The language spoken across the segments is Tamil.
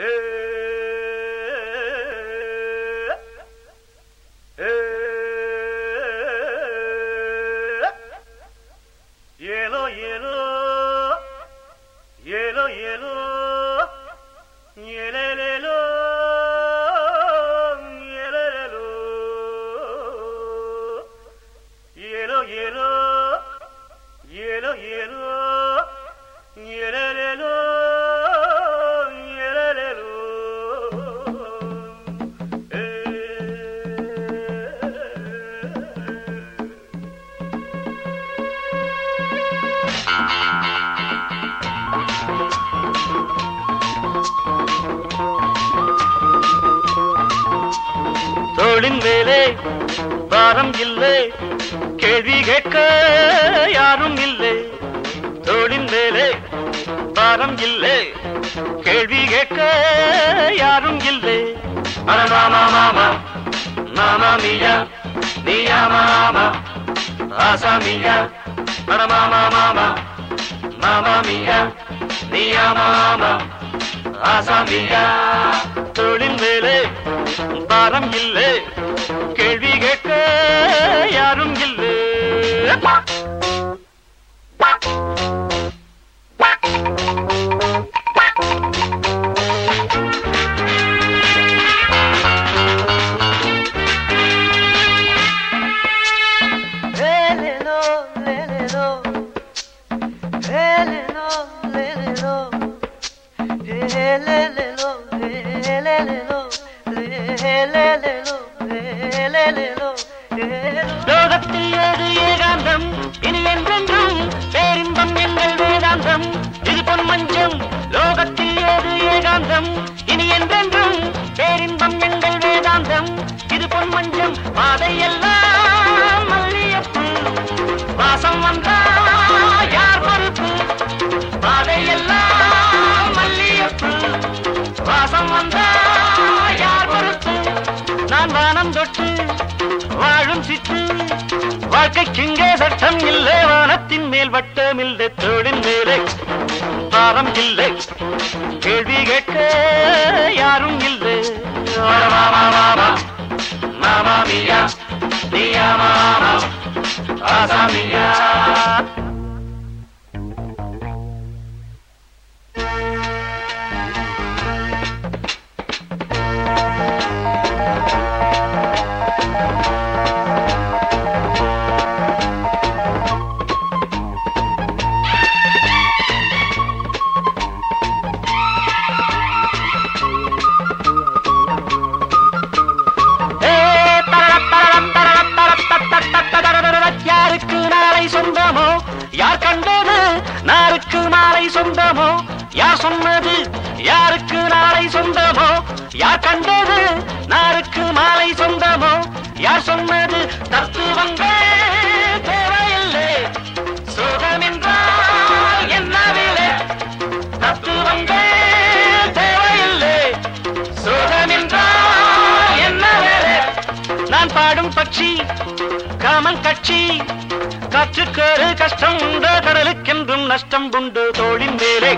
Ei! தோளின் மேலே பாரம் இல்லை கேள்வி கேட்க யாரும் இல்லை தோளின் மேலே பாரம் இல்லை கேள்வி கேட்க யாரும் இல்லை மாமா மாமா மாமா மீயா நீயா மாமா ஆசா மீயா மாமா மாமா மாமா மீயா நீயா மாமா ஆசா மீயா பாரம் இல்லை கேள்வி கேட்க யாரும் இல்லை Hello. లోగత్తి ఏడు ఏ గంధం நான் தொட்டு வாழும் சிட்டு வாழ்க்கைக்கிங்கே சட்டம் இல்லை வானத்தின் மேல் வட்டம் இல்லை தோளின் மேலே பாரம் இல்லை. கேள்வி கேட்க யாரும் இல்லை. மாமா மாமா மியா நீயா மாமா. ஆசாமியா சொன்னது? யாருக்கு நாளை சொந்தமோ? யார் கண்டது? நாருக்கு மாலை சொந்தமோ? யார் சொன்னது? தத்துவங்கள் தேவையில்லை. சுகமென்றால் என்ன தேவையில்லை. நான் பாடும் பட்சி காமன் கட்சி. காற்றுக்கேறு கஷ்டம் உண்டு கடலுக்கென்றும் நஷ்டம் உண்டு தோளின் மேலே.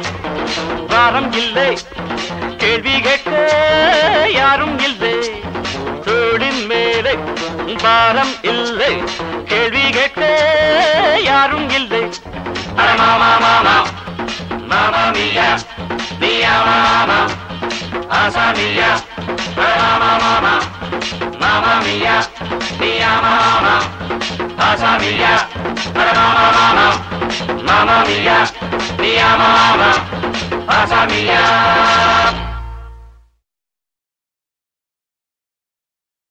வாரம் இல்லை. கேள்வி கேட்க யாரும் இல்லை. தோளின் மேலே பாரம் இல்லை. கேள்வி கேட்க யாரும் இல்லை. மாமா மாமா மாமா மியா நீயா மாமா ஆசாமியா மாமா மாமா மாமா மியா mamma mia, mamma, mamma mia, mia mamma, mamma mia.